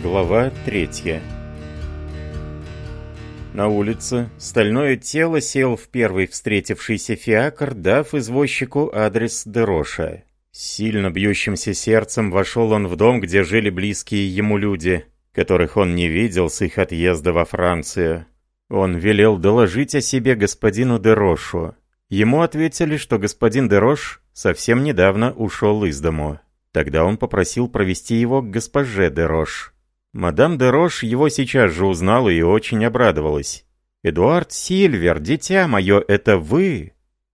Глава 3 На улице стальное тело сел в первый встретившийся фиакр, дав извозчику адрес Дероша. С сильно бьющимся сердцем вошел он в дом, где жили близкие ему люди, которых он не видел с их отъезда во Францию. Он велел доложить о себе господину Дерошу. Ему ответили, что господин Дерош совсем недавно ушел из дому. Тогда он попросил провести его к госпоже Дерош. Мадам де Рош его сейчас же узнала и очень обрадовалась. «Эдуард Сильвер, дитя мое, это вы?»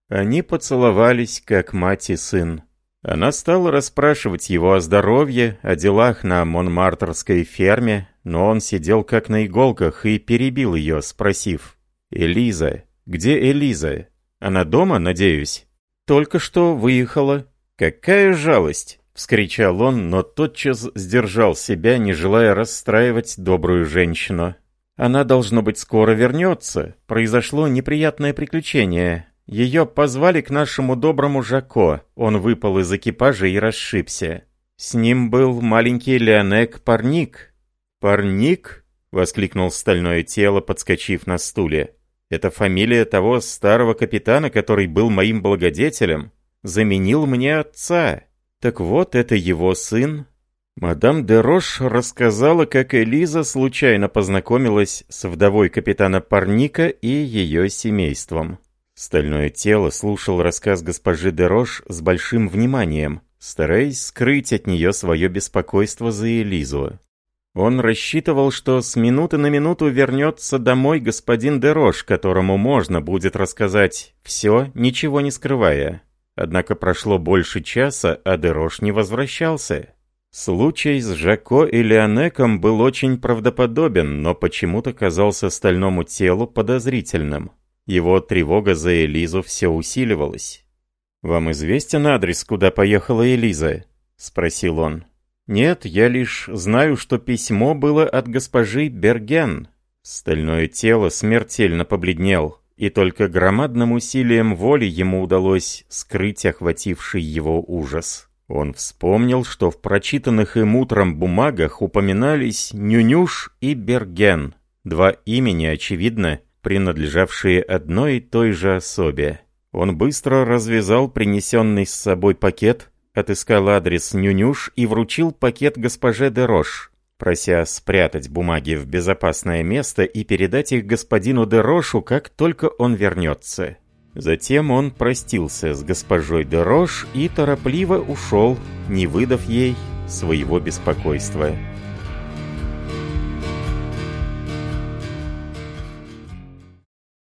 Они поцеловались, как мать и сын. Она стала расспрашивать его о здоровье, о делах на Монмартерской ферме, но он сидел как на иголках и перебил ее, спросив. «Элиза, где Элиза? Она дома, надеюсь?» «Только что выехала». «Какая жалость!» — вскричал он, но тотчас сдержал себя, не желая расстраивать добрую женщину. «Она, должно быть, скоро вернется. Произошло неприятное приключение. Ее позвали к нашему доброму Жако. Он выпал из экипажа и расшибся. С ним был маленький Леонек Парник». «Парник?» — воскликнул стальное тело, подскочив на стуле. «Это фамилия того старого капитана, который был моим благодетелем. Заменил мне отца». Так вот, это его сын. Мадам де Рош рассказала, как Элиза случайно познакомилась с вдовой капитана Парника и ее семейством. Стальное тело слушал рассказ госпожи де Рош с большим вниманием, стараясь скрыть от нее свое беспокойство за Элизу. Он рассчитывал, что с минуты на минуту вернется домой господин де Дерош, которому можно будет рассказать все, ничего не скрывая. Однако прошло больше часа, а Дерош не возвращался. Случай с Жако и Леонеком был очень правдоподобен, но почему-то казался стальному телу подозрительным. Его тревога за Элизу все усиливалась. «Вам известен адрес, куда поехала Элиза?» – спросил он. «Нет, я лишь знаю, что письмо было от госпожи Берген». Стальное тело смертельно побледнел и только громадным усилием воли ему удалось скрыть охвативший его ужас. Он вспомнил, что в прочитанных им утром бумагах упоминались Нюнюш и Берген, два имени, очевидно, принадлежавшие одной и той же особе. Он быстро развязал принесенный с собой пакет, отыскал адрес Нюнюш и вручил пакет госпоже Дерош, прося спрятать бумаги в безопасное место и передать их господину Дерошу, как только он вернется. Затем он простился с госпожой Дерош и торопливо ушел, не выдав ей своего беспокойства.